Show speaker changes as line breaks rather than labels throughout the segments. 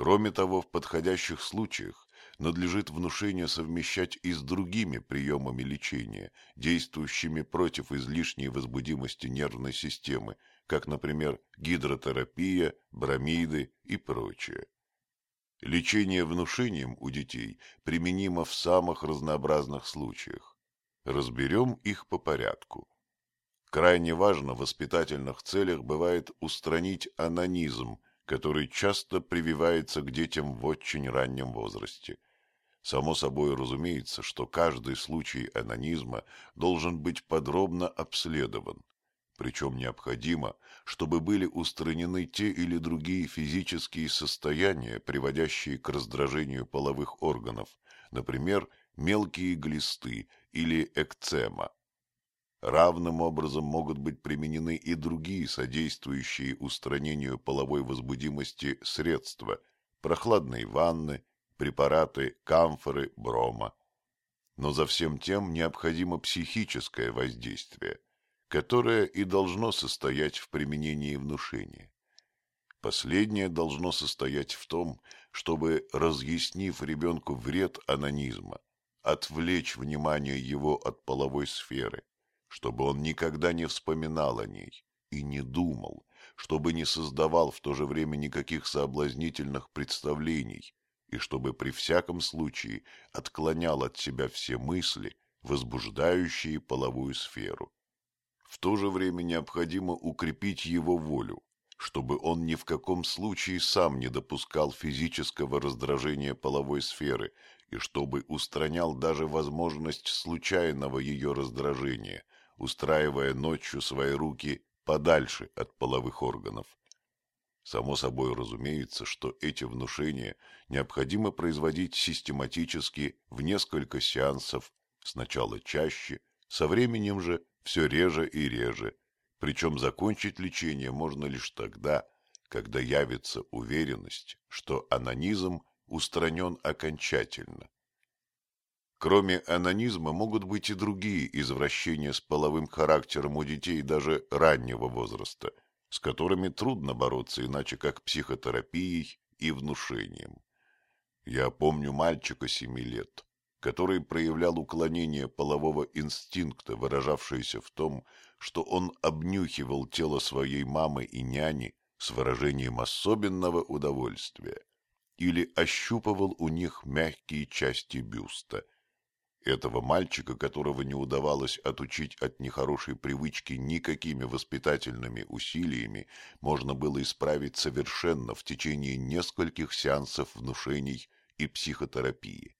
Кроме того, в подходящих случаях надлежит внушение совмещать и с другими приемами лечения, действующими против излишней возбудимости нервной системы, как, например, гидротерапия, бромиды и прочее. Лечение внушением у детей применимо в самых разнообразных случаях. Разберем их по порядку. Крайне важно в воспитательных целях бывает устранить анонизм, который часто прививается к детям в очень раннем возрасте. Само собой разумеется, что каждый случай анонизма должен быть подробно обследован. Причем необходимо, чтобы были устранены те или другие физические состояния, приводящие к раздражению половых органов, например, мелкие глисты или экцема. Равным образом могут быть применены и другие содействующие устранению половой возбудимости средства – прохладные ванны, препараты камфоры, брома. Но за всем тем необходимо психическое воздействие – которое и должно состоять в применении внушения. Последнее должно состоять в том, чтобы, разъяснив ребенку вред анонизма, отвлечь внимание его от половой сферы, чтобы он никогда не вспоминал о ней и не думал, чтобы не создавал в то же время никаких соблазнительных представлений и чтобы при всяком случае отклонял от себя все мысли, возбуждающие половую сферу. В то же время необходимо укрепить его волю, чтобы он ни в каком случае сам не допускал физического раздражения половой сферы и чтобы устранял даже возможность случайного ее раздражения, устраивая ночью свои руки подальше от половых органов. Само собой разумеется, что эти внушения необходимо производить систематически в несколько сеансов, сначала чаще, со временем же все реже и реже, причем закончить лечение можно лишь тогда, когда явится уверенность, что анонизм устранен окончательно. Кроме анонизма могут быть и другие извращения с половым характером у детей даже раннего возраста, с которыми трудно бороться иначе как психотерапией и внушением. Я помню мальчика семи лет, который проявлял уклонение полового инстинкта, выражавшееся в том, что он обнюхивал тело своей мамы и няни с выражением особенного удовольствия или ощупывал у них мягкие части бюста. Этого мальчика, которого не удавалось отучить от нехорошей привычки никакими воспитательными усилиями, можно было исправить совершенно в течение нескольких сеансов внушений и психотерапии.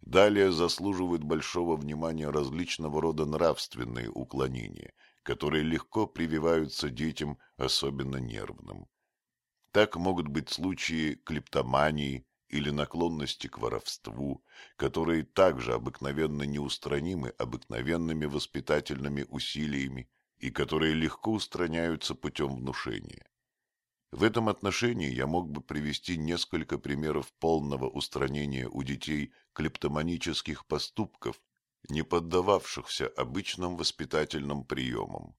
Далее заслуживают большого внимания различного рода нравственные уклонения, которые легко прививаются детям, особенно нервным. Так могут быть случаи клептомании или наклонности к воровству, которые также обыкновенно неустранимы обыкновенными воспитательными усилиями и которые легко устраняются путем внушения. В этом отношении я мог бы привести несколько примеров полного устранения у детей клептоманических поступков, не поддававшихся обычным воспитательным приемам.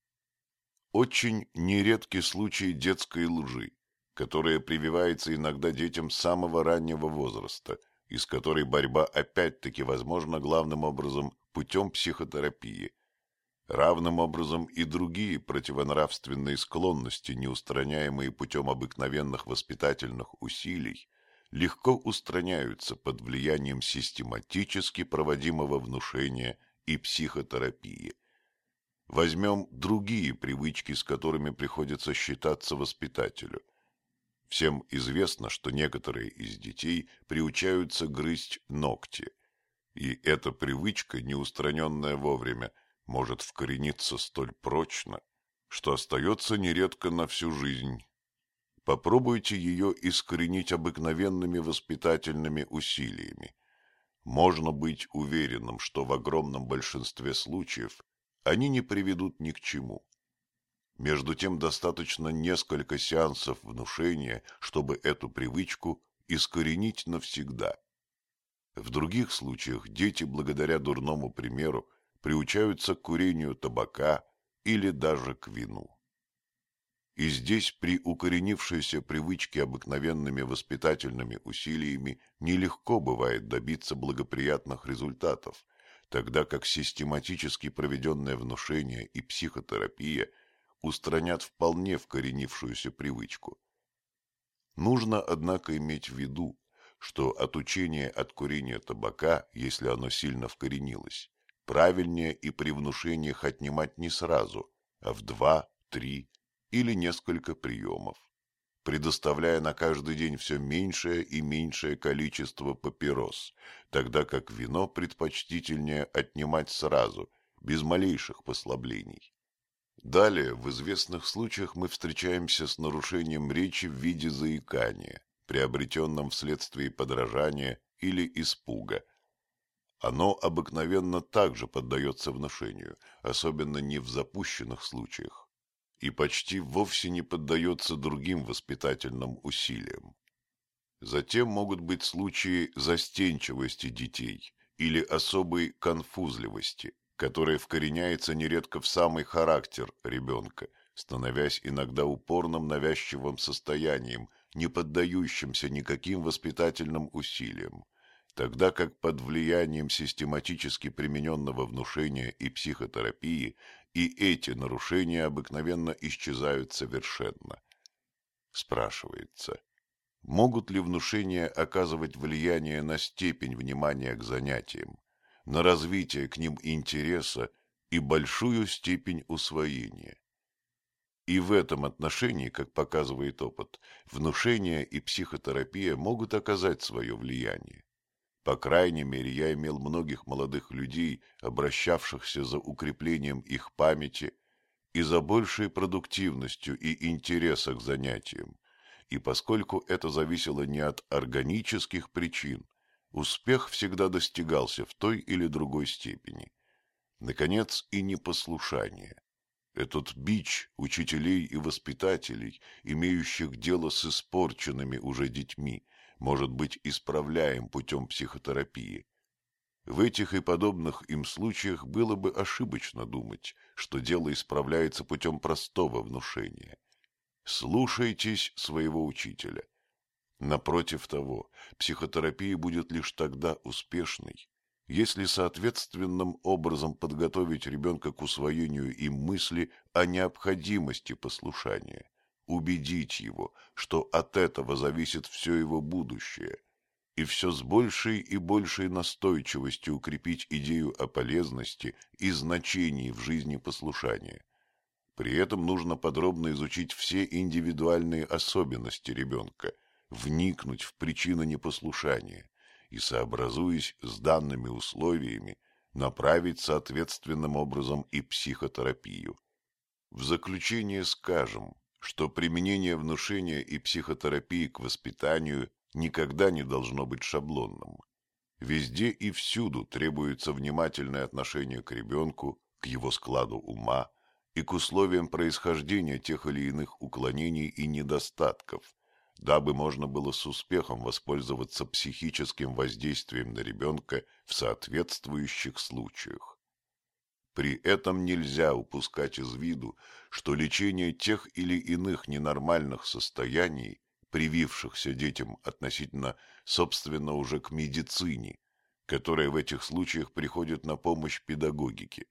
Очень нередки случаи детской лжи, которая прививается иногда детям самого раннего возраста, и с которой борьба опять-таки возможна главным образом путем психотерапии – Равным образом и другие противонравственные склонности, неустраняемые путем обыкновенных воспитательных усилий, легко устраняются под влиянием систематически проводимого внушения и психотерапии. Возьмем другие привычки, с которыми приходится считаться воспитателю. Всем известно, что некоторые из детей приучаются грызть ногти, и эта привычка, неустраненная вовремя, может вкорениться столь прочно, что остается нередко на всю жизнь. Попробуйте ее искоренить обыкновенными воспитательными усилиями. Можно быть уверенным, что в огромном большинстве случаев они не приведут ни к чему. Между тем достаточно несколько сеансов внушения, чтобы эту привычку искоренить навсегда. В других случаях дети, благодаря дурному примеру, приучаются к курению табака или даже к вину. И здесь при укоренившейся привычке обыкновенными воспитательными усилиями нелегко бывает добиться благоприятных результатов, тогда как систематически проведенное внушение и психотерапия устранят вполне вкоренившуюся привычку. Нужно, однако, иметь в виду, что отучение от курения табака, если оно сильно вкоренилось, правильнее и при внушениях отнимать не сразу, а в два, три или несколько приемов, предоставляя на каждый день все меньшее и меньшее количество папирос, тогда как вино предпочтительнее отнимать сразу, без малейших послаблений. Далее, в известных случаях мы встречаемся с нарушением речи в виде заикания, приобретенном вследствие подражания или испуга. Оно обыкновенно также поддается внушению, особенно не в запущенных случаях, и почти вовсе не поддается другим воспитательным усилиям. Затем могут быть случаи застенчивости детей или особой конфузливости, которая вкореняется нередко в самый характер ребенка, становясь иногда упорным навязчивым состоянием, не поддающимся никаким воспитательным усилиям, тогда как под влиянием систематически примененного внушения и психотерапии и эти нарушения обыкновенно исчезают совершенно. Спрашивается, могут ли внушения оказывать влияние на степень внимания к занятиям, на развитие к ним интереса и большую степень усвоения? И в этом отношении, как показывает опыт, внушение и психотерапия могут оказать свое влияние. По крайней мере, я имел многих молодых людей, обращавшихся за укреплением их памяти и за большей продуктивностью и интереса к занятиям. И поскольку это зависело не от органических причин, успех всегда достигался в той или другой степени. Наконец, и непослушание. Этот бич учителей и воспитателей, имеющих дело с испорченными уже детьми, может быть исправляем путем психотерапии. В этих и подобных им случаях было бы ошибочно думать, что дело исправляется путем простого внушения. Слушайтесь своего учителя. Напротив того, психотерапия будет лишь тогда успешной, если соответственным образом подготовить ребенка к усвоению им мысли о необходимости послушания, убедить его, что от этого зависит все его будущее, и все с большей и большей настойчивостью укрепить идею о полезности и значении в жизни послушания. При этом нужно подробно изучить все индивидуальные особенности ребенка, вникнуть в причины непослушания, и, сообразуясь с данными условиями, направить соответственным образом и психотерапию. В заключение скажем, что применение внушения и психотерапии к воспитанию никогда не должно быть шаблонным. Везде и всюду требуется внимательное отношение к ребенку, к его складу ума и к условиям происхождения тех или иных уклонений и недостатков, дабы можно было с успехом воспользоваться психическим воздействием на ребенка в соответствующих случаях. При этом нельзя упускать из виду, что лечение тех или иных ненормальных состояний, привившихся детям относительно, собственно, уже к медицине, которая в этих случаях приходит на помощь педагогике,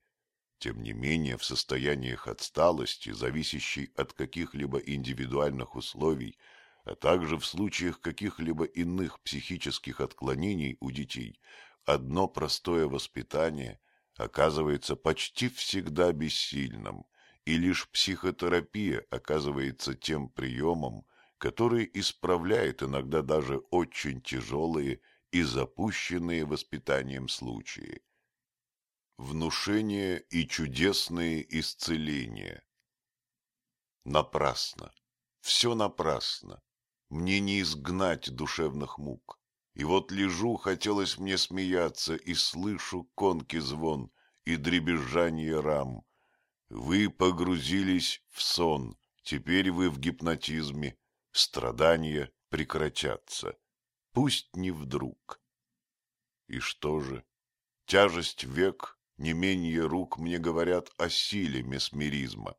тем не менее в состояниях отсталости, зависящей от каких-либо индивидуальных условий, а также в случаях каких-либо иных психических отклонений у детей, одно простое воспитание оказывается почти всегда бессильным, и лишь психотерапия оказывается тем приемом, который исправляет иногда даже очень тяжелые и запущенные воспитанием случаи. Внушение и чудесные исцеления. Напрасно, все напрасно мне не изгнать душевных мук. И вот лежу, хотелось мне смеяться, и слышу конки звон и дребезжание рам. Вы погрузились в сон, теперь вы в гипнотизме, страдания прекратятся. Пусть не вдруг. И что же? Тяжесть век, не менее рук мне говорят о силе месмеризма.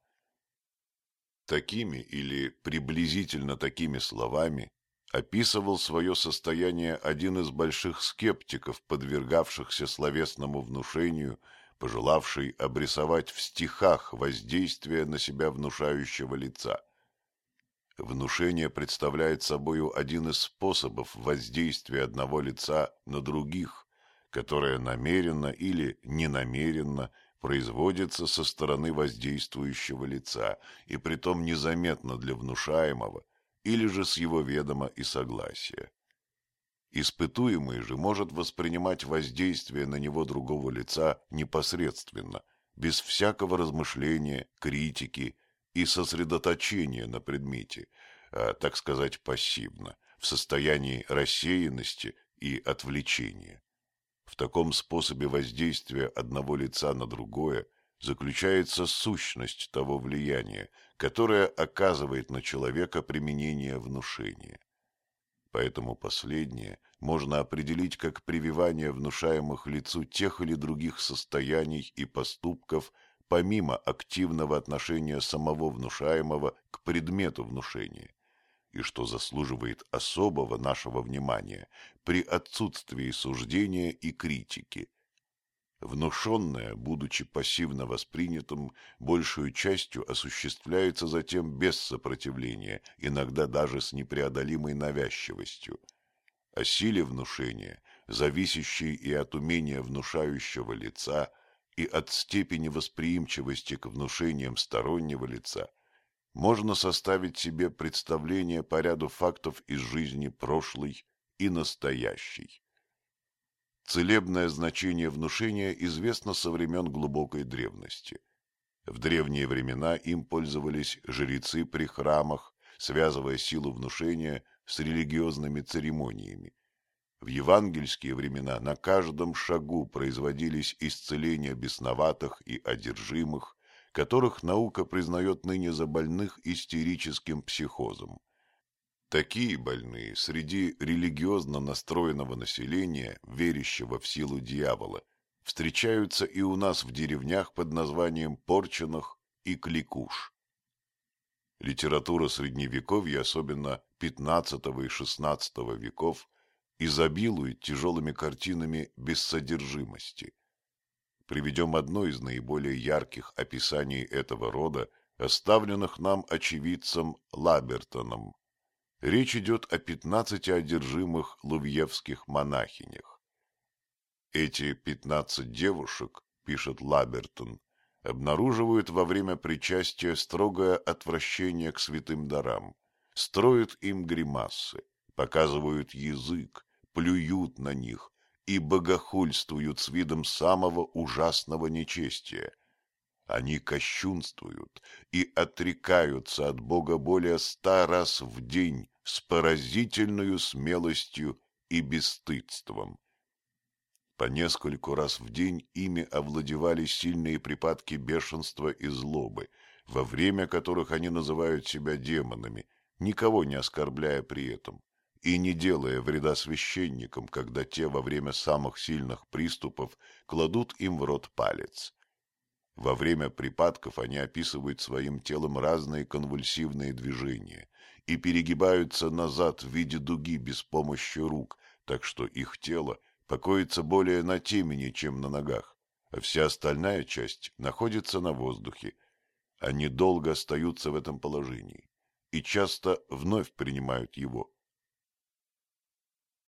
Такими или приблизительно такими словами описывал свое состояние один из больших скептиков, подвергавшихся словесному внушению, пожелавший обрисовать в стихах воздействие на себя внушающего лица. Внушение представляет собою один из способов воздействия одного лица на других, которое намеренно или ненамеренно производится со стороны воздействующего лица и притом незаметно для внушаемого или же с его ведома и согласия. Испытуемый же может воспринимать воздействие на него другого лица непосредственно, без всякого размышления, критики и сосредоточения на предмете, а, так сказать, пассивно, в состоянии рассеянности и отвлечения. В таком способе воздействия одного лица на другое заключается сущность того влияния, которое оказывает на человека применение внушения. Поэтому последнее можно определить как прививание внушаемых лицу тех или других состояний и поступков помимо активного отношения самого внушаемого к предмету внушения и что заслуживает особого нашего внимания при отсутствии суждения и критики. Внушенное, будучи пассивно воспринятым, большую частью осуществляется затем без сопротивления, иногда даже с непреодолимой навязчивостью. О силе внушения, зависящей и от умения внушающего лица, и от степени восприимчивости к внушениям стороннего лица – можно составить себе представление по ряду фактов из жизни прошлой и настоящей. Целебное значение внушения известно со времен глубокой древности. В древние времена им пользовались жрецы при храмах, связывая силу внушения с религиозными церемониями. В евангельские времена на каждом шагу производились исцеления бесноватых и одержимых, которых наука признает ныне за больных истерическим психозом. Такие больные среди религиозно настроенного населения, верящего в силу дьявола, встречаются и у нас в деревнях под названием Порченых и Кликуш. Литература Средневековья, особенно XV и XVI веков, изобилует тяжелыми картинами бессодержимости – приведем одно из наиболее ярких описаний этого рода, оставленных нам очевидцем Лабертоном. Речь идет о пятнадцати одержимых лувьевских монахинях. Эти пятнадцать девушек, пишет Лабертон, обнаруживают во время причастия строгое отвращение к святым дарам, строят им гримасы, показывают язык, плюют на них, и богохульствуют с видом самого ужасного нечестия. Они кощунствуют и отрекаются от Бога более ста раз в день с поразительной смелостью и бесстыдством. По нескольку раз в день ими овладевали сильные припадки бешенства и злобы, во время которых они называют себя демонами, никого не оскорбляя при этом и не делая вреда священникам, когда те во время самых сильных приступов кладут им в рот палец. Во время припадков они описывают своим телом разные конвульсивные движения и перегибаются назад в виде дуги без помощи рук, так что их тело покоится более на темени, чем на ногах, а вся остальная часть находится на воздухе. Они долго остаются в этом положении и часто вновь принимают его,